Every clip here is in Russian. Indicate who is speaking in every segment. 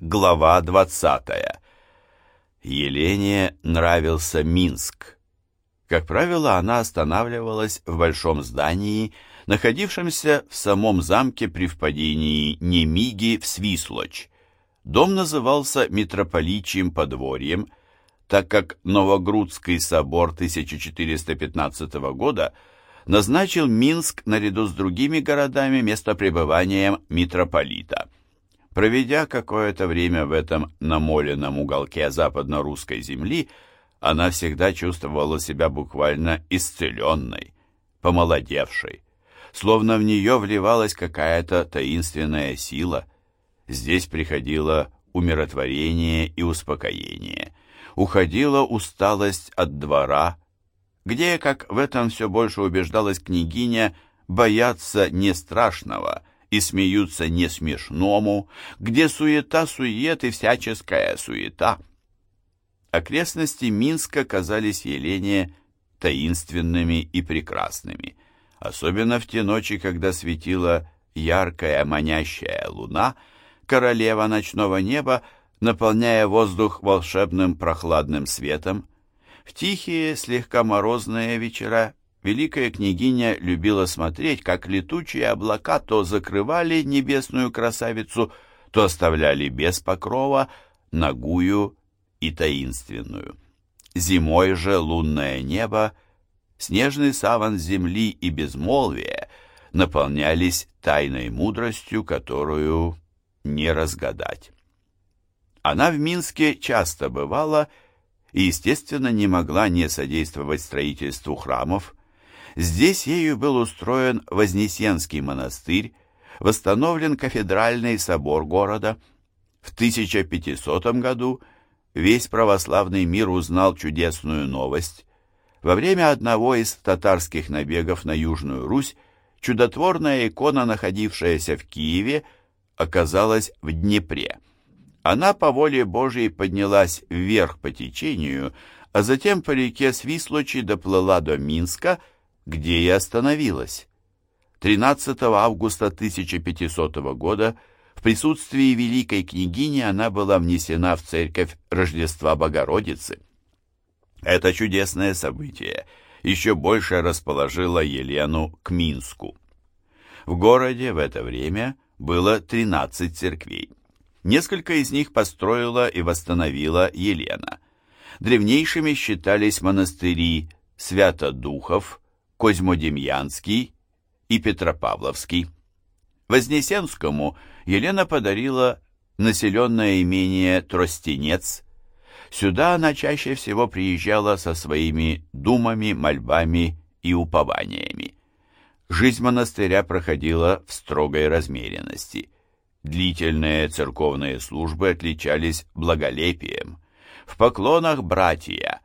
Speaker 1: Глава 20. Елене нравился Минск. Как правило, она останавливалась в большом здании, находившемся в самом замке при впадении Немиги в Свислочь. Дом назывался Митрополичьим подворьем, так как Новогрудский собор 1415 года назначил Минск наряду с другими городами местопребыванием митрополита – Проведя какое-то время в этом намоленном уголке западно-русской земли, она всегда чувствовала себя буквально исцеленной, помолодевшей, словно в нее вливалась какая-то таинственная сила. Здесь приходило умиротворение и успокоение, уходила усталость от двора, где, как в этом все больше убеждалась княгиня, бояться не страшного — и смеются не смешному, где суета-сует и всяческая суета. Окрестности Минска казались Елене таинственными и прекрасными, особенно в те ночи, когда светила яркая манящая луна, королева ночного неба, наполняя воздух волшебным прохладным светом. В тихие, слегка морозные вечера Великая княгиня любила смотреть, как летучие облака то закрывали небесную красавицу, то оставляли без покрова, нагую и таинственную. Зимой же лунное небо, снежный саван земли и безмолвие наполнялись тайной мудростью, которую не разгадать. Она в Минске часто бывала и, естественно, не могла не содействовать строительству храмов, Здесь ею был устроен Вознесенский монастырь, восстановлен кафедральный собор города. В 1500 году весь православный мир узнал чудесную новость. Во время одного из татарских набегов на Южную Русь чудотворная икона, находившаяся в Киеве, оказалась в Днепре. Она по воле Божьей поднялась вверх по течению, а затем по реке Свислочи доплыла до Минска – где и остановилась. 13 августа 1500 года в присутствии великой княгини она была внесена в церковь Рождества Богородицы. Это чудесное событие еще больше расположило Елену к Минску. В городе в это время было 13 церквей. Несколько из них построила и восстановила Елена. Древнейшими считались монастыри Свято-Духов, Козьмодемьянский и Петропавловский. Вознесенскому Елена подарила населенное имение Тростенец. Сюда она чаще всего приезжала со своими думами, мольбами и упованиями. Жизнь монастыря проходила в строгой размеренности. Длительные церковные службы отличались благолепием. В поклонах братья,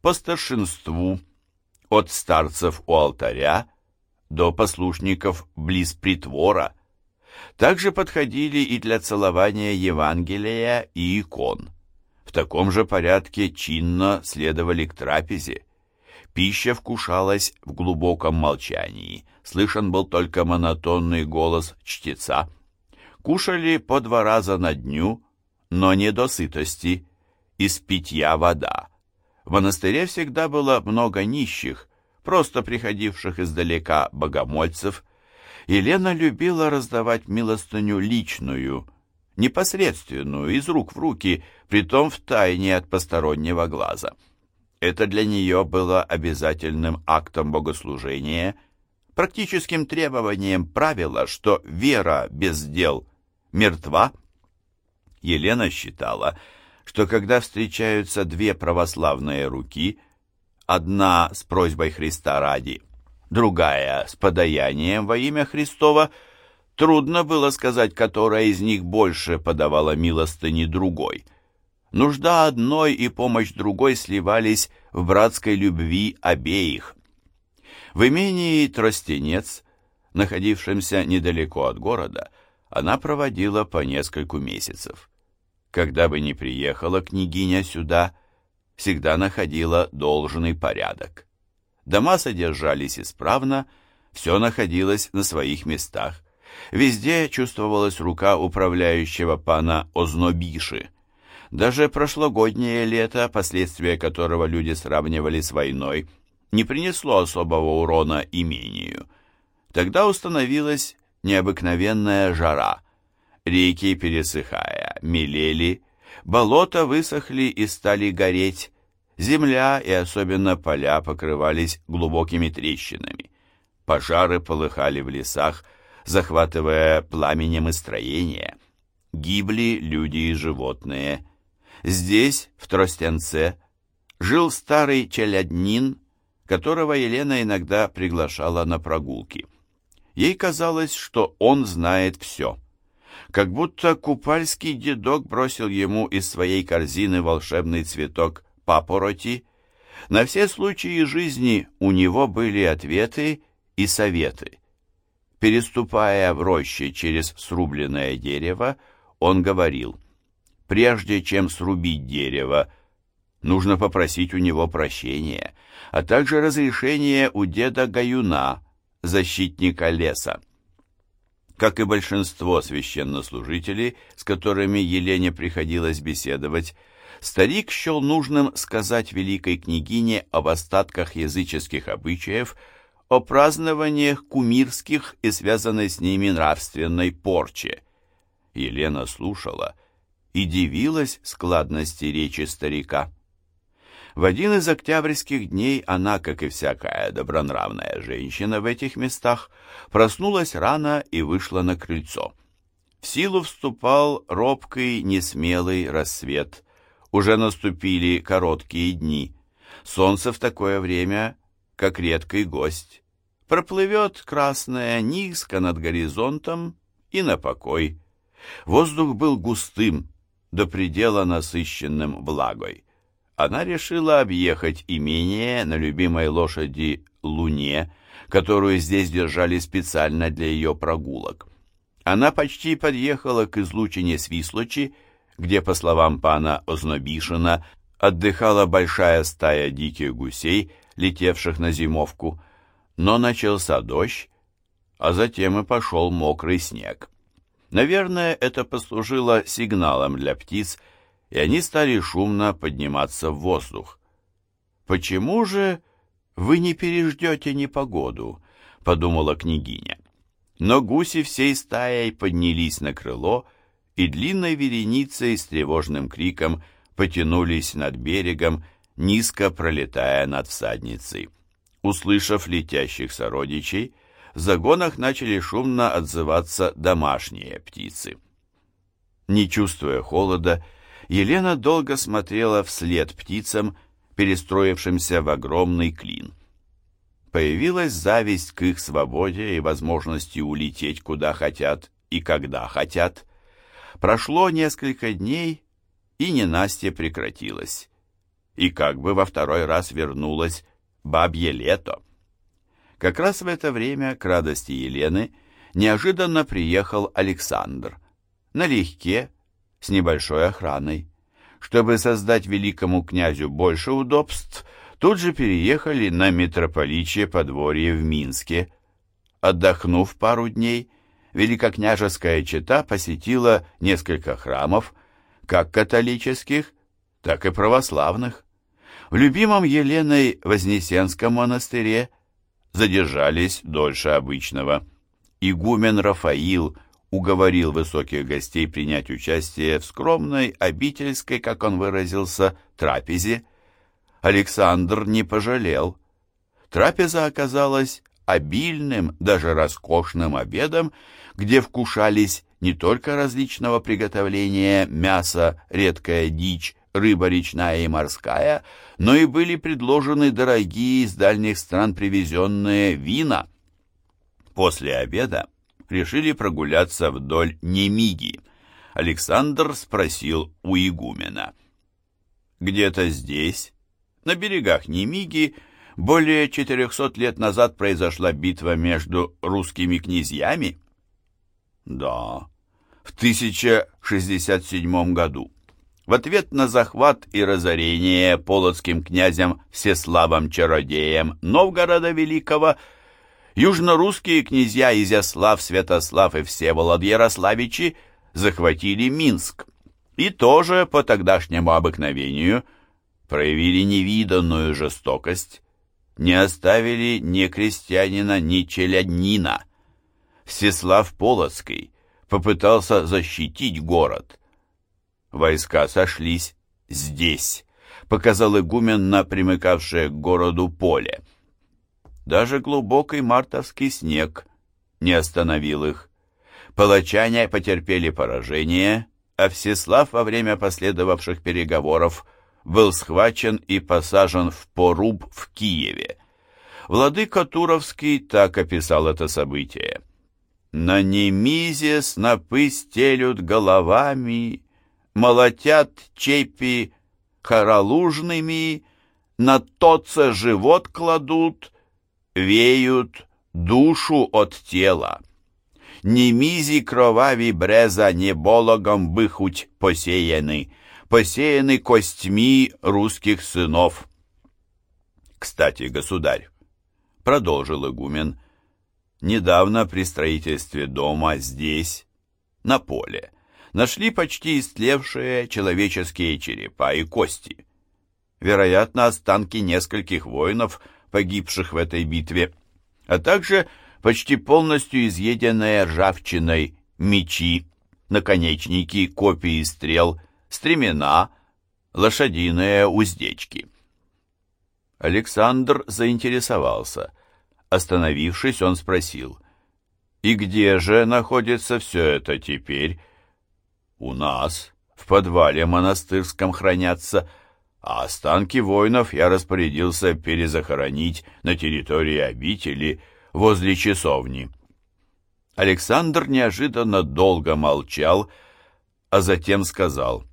Speaker 1: по старшинству – от старцев у алтаря до послушников близ притвора. Также подходили и для целования Евангелия и икон. В таком же порядке чинно следовали к трапезе. Пища вкушалась в глубоком молчании, слышен был только монотонный голос чтеца. Кушали по два раза на дню, но не до сытости, из питья вода. В монастыре всегда было много нищих, просто приходивших издалека богомольцев. Елена любила раздавать милостыню личную, непосредственную, из рук в руки, притом в тайне от постороннего глаза. Это для нее было обязательным актом богослужения, практическим требованием правила, что вера без дел мертва. Елена считала, что когда встречаются две православные руки, одна с просьбой Христа ради, другая с подаянием во имя Христова, трудно было сказать, которая из них больше подавала милостыни другой. Нужда одной и помощь другой сливались в братской любви обеих. В имении Тростенец, находившемся недалеко от города, она проводила по нескольку месяцев. Когда бы ни приехала княгиня сюда, всегда находила должный порядок. Дома содержались исправно, все находилось на своих местах, Везде чувствовалась рука управляющего пана Ознобиши. Даже прошлогоднее лето, последствия которого люди сравнивали с войной, не принесло особого урона имению. Тогда установилась необыкновенная жара. Реки, пересыхая, мелели, болота высохли и стали гореть, земля и особенно поля покрывались глубокими трещинами. Пожары полыхали в лесах, захватывая пламенем и строения. Гибли люди и животные. Здесь, в Тростянце, жил старый челяднин, которого Елена иногда приглашала на прогулки. Ей казалось, что он знает все. Как будто купальский дедок бросил ему из своей корзины волшебный цветок папороти. На все случаи жизни у него были ответы и советы. Переступая в роще через срубленное дерево, он говорил, прежде чем срубить дерево, нужно попросить у него прощения, а также разрешение у деда Гаюна, защитника леса. Как и большинство священнослужителей, с которыми Елене приходилось беседовать, старик счел нужным сказать великой княгине об остатках языческих обычаев, о празднованиях кумирских и связанной с ними нравственной порче. Елена слушала и дивилась складности речи старика. В один из октябрьских дней она, как и всякая добронравная женщина в этих местах, проснулась рано и вышла на крыльцо. В силу вступал робкий, несмелый рассвет. Уже наступили короткие дни. Солнце в такое время, как редкий гость. Проплывет красное низко над горизонтом и на покой. Воздух был густым, до предела насыщенным влагой она решила объехать имение на любимой лошади Луне, которую здесь держали специально для ее прогулок. Она почти подъехала к излучине Свислочи, где, по словам пана Ознобишина, отдыхала большая стая диких гусей, летевших на зимовку, но начался дождь, а затем и пошел мокрый снег. Наверное, это послужило сигналом для птиц, и они стали шумно подниматься в воздух. «Почему же вы не переждете непогоду?» — подумала княгиня. Но гуси всей стаей поднялись на крыло и длинной вереницей с тревожным криком потянулись над берегом, низко пролетая над всадницей. Услышав летящих сородичей, в загонах начали шумно отзываться домашние птицы. Не чувствуя холода, Елена долго смотрела вслед птицам, перестроившимся в огромный клин. Появилась зависть к их свободе и возможности улететь куда хотят и когда хотят. Прошло несколько дней, и ненастье прекратилось. И как бы во второй раз вернулось бабье лето. Как раз в это время, к радости Елены, неожиданно приехал Александр. Налегке, с небольшой охраной. Чтобы создать великому князю больше удобств, тут же переехали на митрополичье подворье в Минске. Отдохнув пару дней, великокняжеская чета посетила несколько храмов, как католических, так и православных. В любимом Еленой Вознесенском монастыре задержались дольше обычного. Игумен Рафаил уговорил высоких гостей принять участие в скромной, обительской, как он выразился, трапезе. Александр не пожалел. Трапеза оказалась обильным, даже роскошным обедом, где вкушались не только различного приготовления мяса, редкая дичь, рыба речная и морская, но и были предложены дорогие из дальних стран привезенные вина. После обеда решили прогуляться вдоль Немиги. Александр спросил у игумена. «Где-то здесь, на берегах Немиги, более 400 лет назад произошла битва между русскими князьями?» «Да, в 1067 году. В ответ на захват и разорение полоцким князем Всеславом Чародеем Новгорода Великого – южнорусские князья Изяслав, Святослав и Всеволод Ярославичи захватили Минск и тоже по тогдашнему обыкновению проявили невиданную жестокость, не оставили ни крестьянина, ни челяднина. Всеслав Полоцкий попытался защитить город. Войска сошлись здесь, показал игумен на примыкавшее к городу поле. Даже глубокий мартовский снег не остановил их. Палачане потерпели поражение, а Всеслав во время последовавших переговоров был схвачен и посажен в поруб в Киеве. Владыка Туровский так описал это событие. «На немизе снопы стелют головами, молотят чепи хоролужными, на тоце живот кладут, веют душу от тела. Немизи кроваві бреза небологом быхуть посеяны, посеяны костьми русских сынов. Кстати, государь, продолжил игумен, недавно при строительстве дома здесь, на поле, нашли почти истлевшие человеческие черепа и кости. Вероятно, останки нескольких воинов, погибших в этой битве, а также почти полностью изъеденные ржавчиной мечи, наконечники, копии стрел, стремена, лошадиные уздечки. Александр заинтересовался. Остановившись, он спросил, «И где же находится все это теперь?» «У нас, в подвале монастырском хранятся, а останки воинов я распорядился перезахоронить на территории обители возле часовни». Александр неожиданно долго молчал, а затем сказал,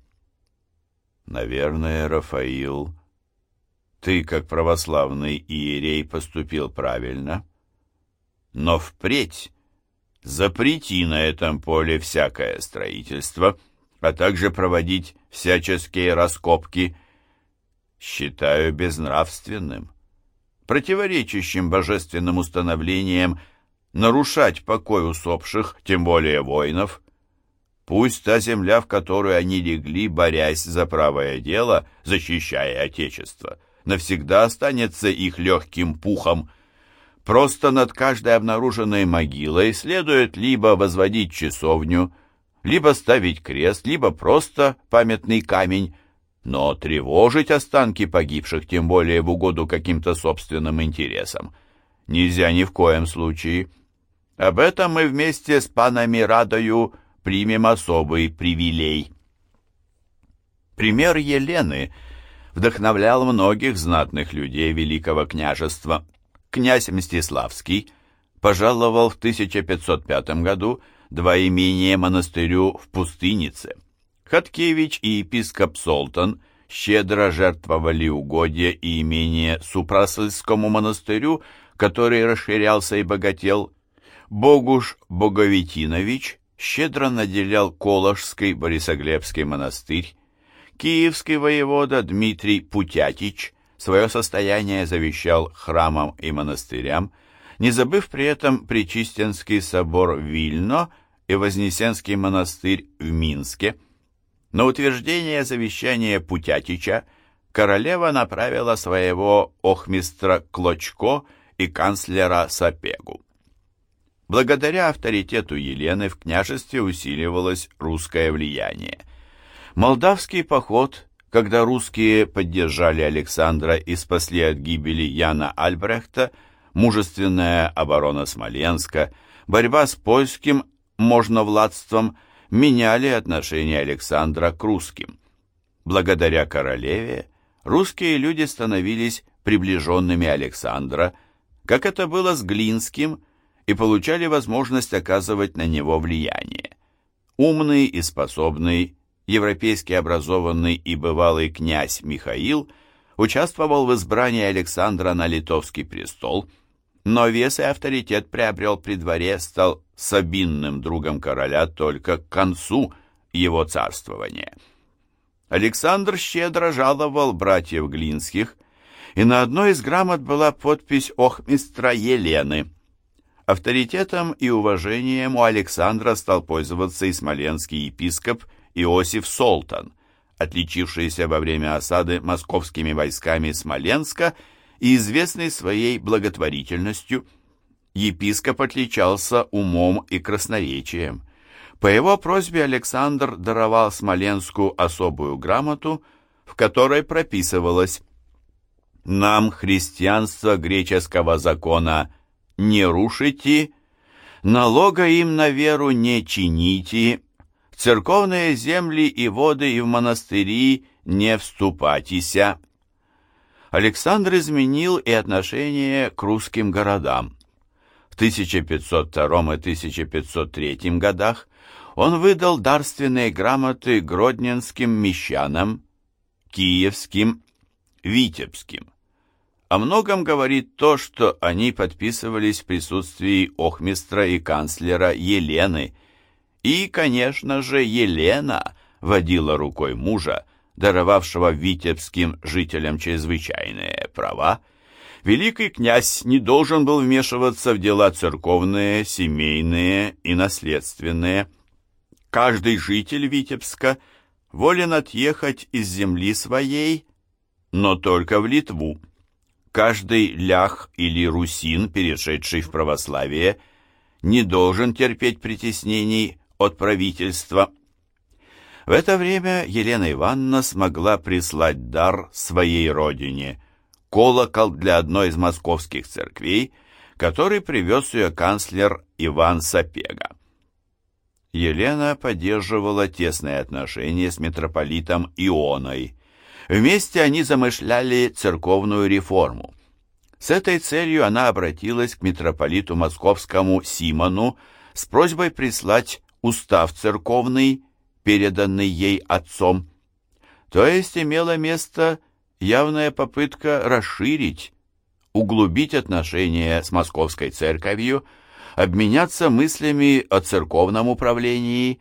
Speaker 1: «Наверное, Рафаил, ты, как православный иерей, поступил правильно, но впредь запрети на этом поле всякое строительство, а также проводить всяческие раскопки, считаю безнравственным, противоречащим божественным установлениям нарушать покой усопших, тем более воинов. Пусть та земля, в которую они легли, борясь за правое дело, защищая Отечество, навсегда останется их легким пухом. Просто над каждой обнаруженной могилой следует либо возводить часовню, либо ставить крест, либо просто памятный камень, но тревожить останки погибших, тем более в угоду каким-то собственным интересам, нельзя ни в коем случае. Об этом мы вместе с панами Радою примем особый привилей. Пример Елены вдохновлял многих знатных людей Великого княжества. Князь Мстиславский пожаловал в 1505 году два имения монастырю в Пустынице. Хаткевич и епископ Солтан щедро жертвовали угодья и имение Супрасыльскому монастырю, который расширялся и богател. Богуш Боговитинович щедро наделял Колошский Борисоглебский монастырь. Киевский воевода Дмитрий Путятич свое состояние завещал храмам и монастырям, не забыв при этом Пречистенский собор Вильно и Вознесенский монастырь в Минске – на утверждение завещания Путятича королева направила своего охмистра Клочко и канцлера Сапегу. Благодаря авторитету Елены в княжестве усиливалось русское влияние. Молдавский поход, когда русские поддержали Александра и спасли от гибели Яна Альбрехта, мужественная оборона Смоленска, борьба с польским можновладством – меняли отношение Александра к русским. Благодаря королеве русские люди становились приближенными Александра, как это было с Глинским, и получали возможность оказывать на него влияние. Умный и способный, европейски образованный и бывалый князь Михаил участвовал в избрании Александра на литовский престол, но вес и авторитет приобрел при дворе, стал сабинным другом короля только к концу его царствования. Александр щедро жаловал братьев Глинских, и на одной из грамот была подпись Охмистра Елены. Авторитетом и уважением у Александра стал пользоваться и смоленский епископ Иосиф Солтан, отличившийся во время осады московскими войсками Смоленска и известный своей благотворительностью. Епископ отличался умом и красноречием. По его просьбе Александр даровал Смоленску особую грамоту, в которой прописывалось «Нам христианство греческого закона не рушите, налога им на веру не чините, церковные земли и воды и в монастыри не вступатися». Александр изменил и отношение к русским городам. В 1502 и 1503 годах он выдал дарственные грамоты гродненским мещанам, киевским, витебским. О многом говорит то, что они подписывались в присутствии охмистра и канцлера Елены. И, конечно же, Елена водила рукой мужа, даровавшего витебским жителям чрезвычайные права, великий князь не должен был вмешиваться в дела церковные, семейные и наследственные. Каждый житель Витебска волен отъехать из земли своей, но только в Литву. Каждый лях или русин, перешедший в православие, не должен терпеть притеснений от правительства. В это время Елена Ивановна смогла прислать дар своей родине – колокол для одной из московских церквей, который привез ее канцлер Иван Сапега. Елена поддерживала тесные отношения с митрополитом Ионой. Вместе они замышляли церковную реформу. С этой целью она обратилась к митрополиту московскому Симону с просьбой прислать устав церковный, переданный ей отцом. То есть имела место явная попытка расширить, углубить отношения с московской церковью, обменяться мыслями о церковном управлении.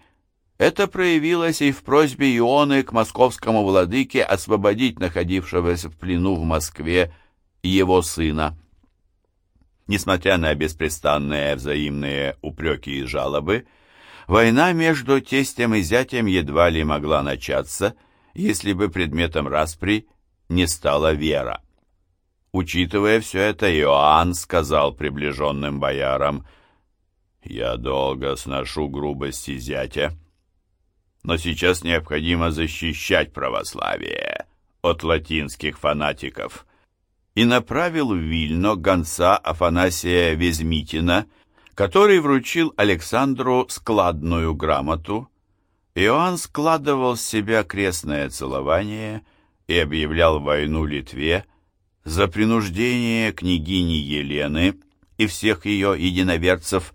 Speaker 1: Это проявилось и в просьбе Ионы к московскому владыке освободить находившегося в плену в Москве его сына. Несмотря на беспрестанные взаимные упреки и жалобы, война между тестем и зятем едва ли могла начаться, если бы предметом распри не стала вера. Учитывая все это, Иоанн сказал приближенным боярам – я долго сношу грубости зятя, но сейчас необходимо защищать православие от латинских фанатиков. И направил в Вильно гонца Афанасия Везмитина, который вручил Александру складную грамоту. Иоанн складывал с себя крестное целование и объявлял войну Литве за принуждение княгини Елены и всех ее единоверцев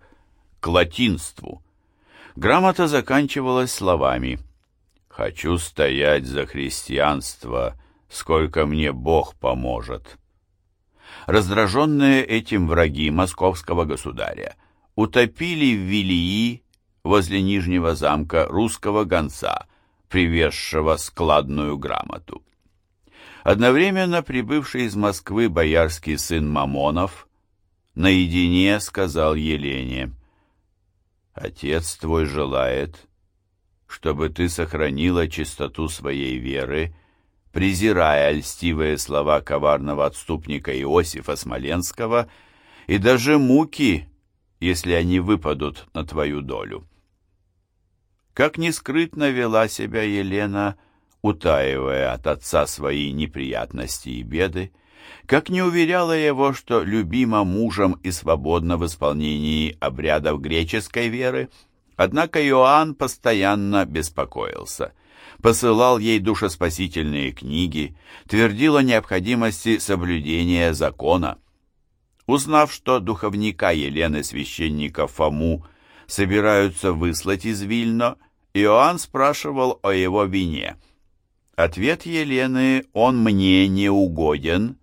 Speaker 1: к латинству. Грамота заканчивалась словами «Хочу стоять за христианство, сколько мне Бог поможет». Раздраженные этим враги московского государя утопили в Вилии возле Нижнего замка русского гонца, привезшего складную грамоту. Одновременно прибывший из Москвы боярский сын Мамонов наедине сказал Елене – Отец твой желает, чтобы ты сохранила чистоту своей веры, презирая льстивые слова коварного отступника Иосифа Смоленского и даже муки, если они выпадут на твою долю. Как нескрытно вела себя Елена, утаивая от отца свои неприятности и беды, как не уверяла его, что любима мужем и свободна в исполнении обрядов греческой веры, однако Иоанн постоянно беспокоился. Посылал ей душеспасительные книги, твердил о необходимости соблюдения закона. Узнав, что духовника Елены священника Фому собираются выслать из Вильно, Иоанн спрашивал о его вине. Ответ Елены «Он мне не угоден»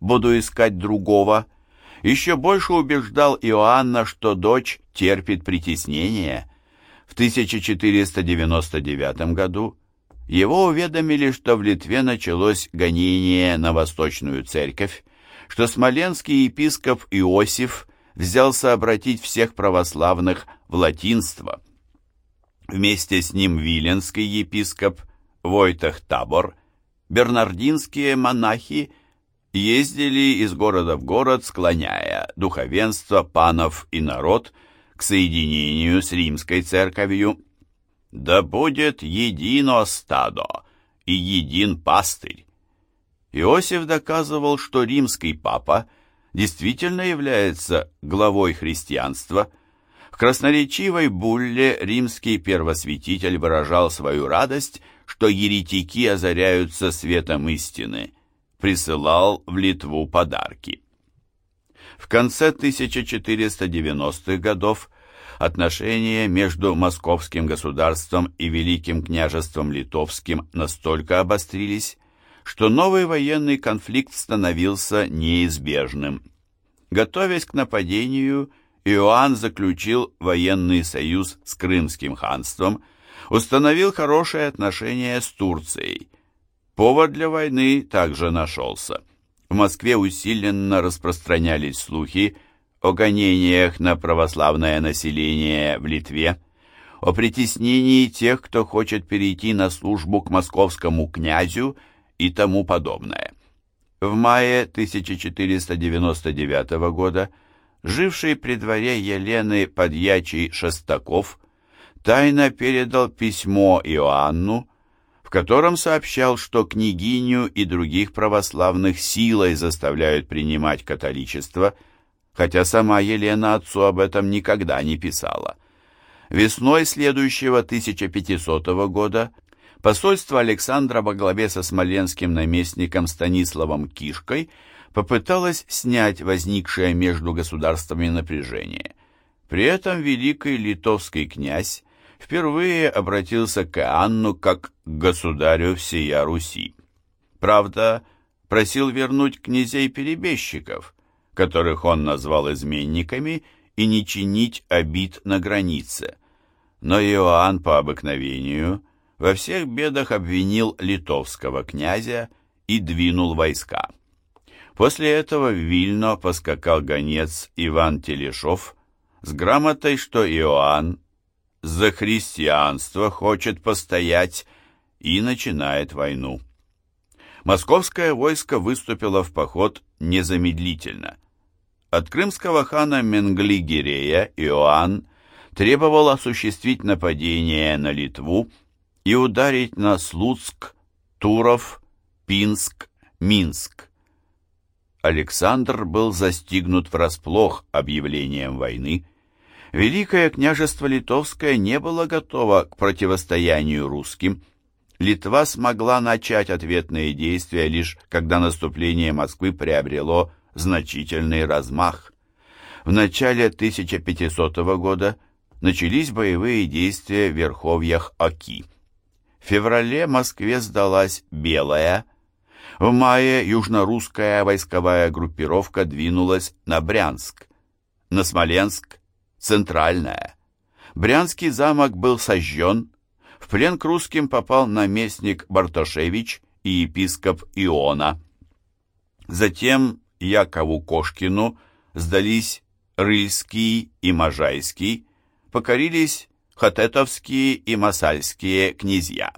Speaker 1: буду искать другого, еще больше убеждал Иоанна, что дочь терпит притеснение. В 1499 году его уведомили, что в Литве началось гонение на Восточную Церковь, что смоленский епископ Иосиф взялся обратить всех православных в латинство. Вместе с ним виленский епископ Войтах Табор, бернардинские монахи ездили из города в город, склоняя духовенство, панов и народ к соединению с римской церковью. «Да будет едино стадо и един пастырь». Иосиф доказывал, что римский папа действительно является главой христианства. В красноречивой булле римский первосвятитель выражал свою радость, что еретики озаряются светом истины – присылал в Литву подарки. В конце 1490-х годов отношения между Московским государством и Великим княжеством Литовским настолько обострились, что новый военный конфликт становился неизбежным. Готовясь к нападению, Иоанн заключил военный союз с Крымским ханством, установил хорошие отношения с Турцией – Повод для войны также нашелся. В Москве усиленно распространялись слухи о гонениях на православное население в Литве, о притеснении тех, кто хочет перейти на службу к московскому князю и тому подобное. В мае 1499 года живший при дворе Елены подьячий Шестаков тайно передал письмо Иоанну, котором сообщал, что княгиню и других православных силой заставляют принимать католичество, хотя сама Елена отцу об этом никогда не писала. Весной следующего 1500 года посольство Александра во главе со смоленским наместником Станиславом Кишкой попыталось снять возникшее между государствами напряжение. При этом великий литовский князь впервые обратился к Анну как к государю всея Руси. Правда, просил вернуть князей-перебежчиков, которых он назвал изменниками, и не чинить обид на границе. Но Иоанн по обыкновению во всех бедах обвинил литовского князя и двинул войска. После этого в Вильно поскакал гонец Иван Телешов с грамотой, что Иоанн за христианство хочет постоять и начинает войну. Московское войско выступило в поход незамедлительно. От крымского хана Менгли-Гирея Иоанн требовал осуществить нападение на Литву и ударить на Слуцк, Туров, Пинск, Минск. Александр был застигнут врасплох объявлением войны, Великое княжество Литовское не было готово к противостоянию русским. Литва смогла начать ответные действия лишь когда наступление Москвы приобрело значительный размах. В начале 1500 года начались боевые действия в верховьях Оки. В феврале Москве сдалась Белая. В мае южно-русская войсковая группировка двинулась на Брянск. На Смоленск центральная. Брянский замок был сожжен, в плен к русским попал наместник Бартошевич и епископ Иона. Затем Якову Кошкину сдались Рыльский и Можайский, покорились Хатетовские и Масальские князья.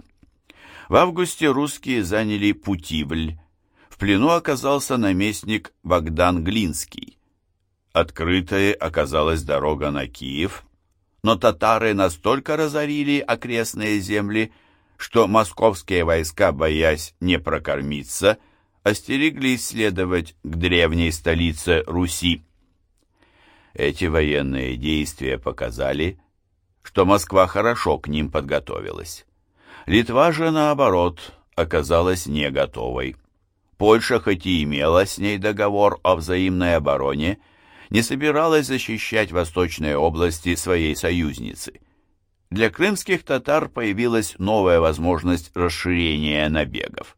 Speaker 1: В августе русские заняли Путивль. В плену оказался наместник Богдан Глинский. Открытой оказалась дорога на Киев, но татары настолько разорили окрестные земли, что московские войска, боясь не прокормиться, остереглись следовать к древней столице Руси. Эти военные действия показали, что Москва хорошо к ним подготовилась. Литва же, наоборот, оказалась не готовой. Польша, хоть и имела с ней договор о взаимной обороне, не собиралась защищать восточные области своей союзницы. Для крымских татар появилась новая возможность расширения набегов.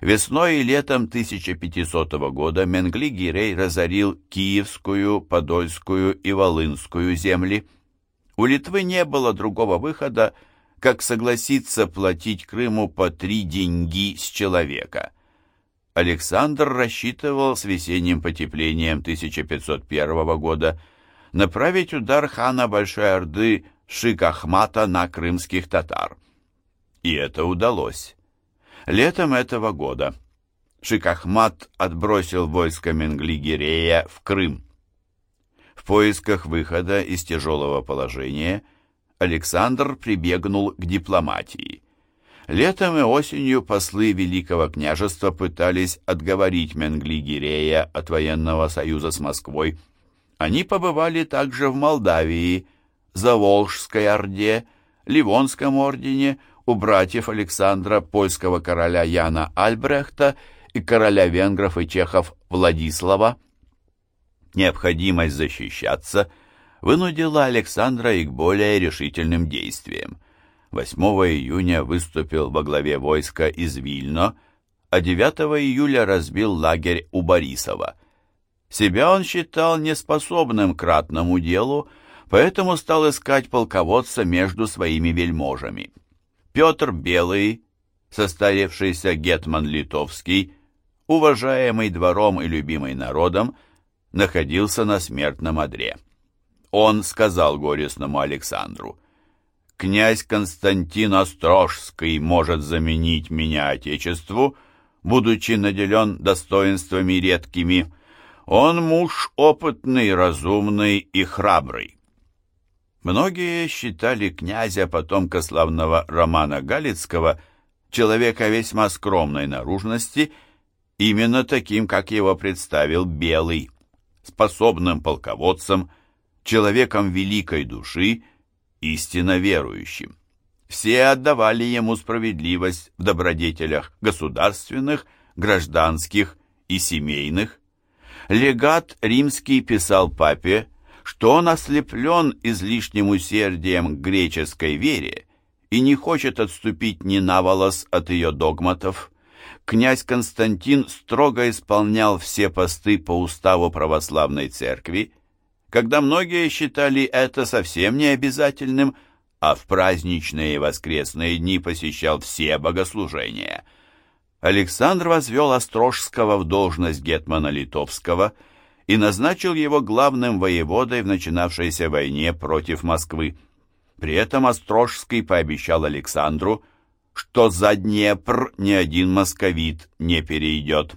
Speaker 1: Весной и летом 1500 года Менгли-Гирей разорил Киевскую, Подольскую и Волынскую земли. У Литвы не было другого выхода, как согласиться платить Крыму по три деньги с человека. Александр рассчитывал с весенним потеплением 1501 года направить удар хана Большой Орды Шик-Ахмата на крымских татар. И это удалось. Летом этого года Шик-Ахмат отбросил войско Менгли-Гирея в Крым. Поисках выхода из тяжелого положения Александр прибегнул к дипломатии. Летом и осенью послы Великого княжества пытались отговорить Менгли-Гирея от военного союза с Москвой. Они побывали также в Молдавии, Заволжской Орде, Ливонском ордене, у братьев Александра, польского короля Яна Альбрехта и короля венгров и чехов Владислава. Необходимость защищаться вынудила Александра и к более решительным действиям. 8 июня выступил во главе войска из Вильно, а 9 июля разбил лагерь у Борисова. Себя он считал неспособным к ратному делу, поэтому стал искать полководца между своими вельможами. Петр Белый, состарившийся гетман литовский, уважаемый двором и любимый народом, находился на смертном одре. Он сказал горестному Александру, князь Константин Острожский может заменить меня Отечеству, будучи наделен достоинствами редкими. Он муж опытный, разумный и храбрый. Многие считали князя, потомка славного Романа Галицкого, человека весьма скромной наружности, именно таким, как его представил Белый, способным полководцем, человеком великой души, истинно верующим. Все отдавали ему справедливость в добродетелях государственных, гражданских и семейных. Легат римский писал папе, что он ослеплен излишним усердием к греческой вере и не хочет отступить ни на волос от ее догматов. Князь Константин строго исполнял все посты по уставу православной церкви, когда многие считали это совсем не обязательным, а в праздничные и воскресные дни посещал все богослужения. Александр возвел Острожского в должность гетмана Литовского и назначил его главным воеводой в начинавшейся войне против Москвы. При этом Острожский пообещал Александру, что за Днепр ни один московит не перейдет.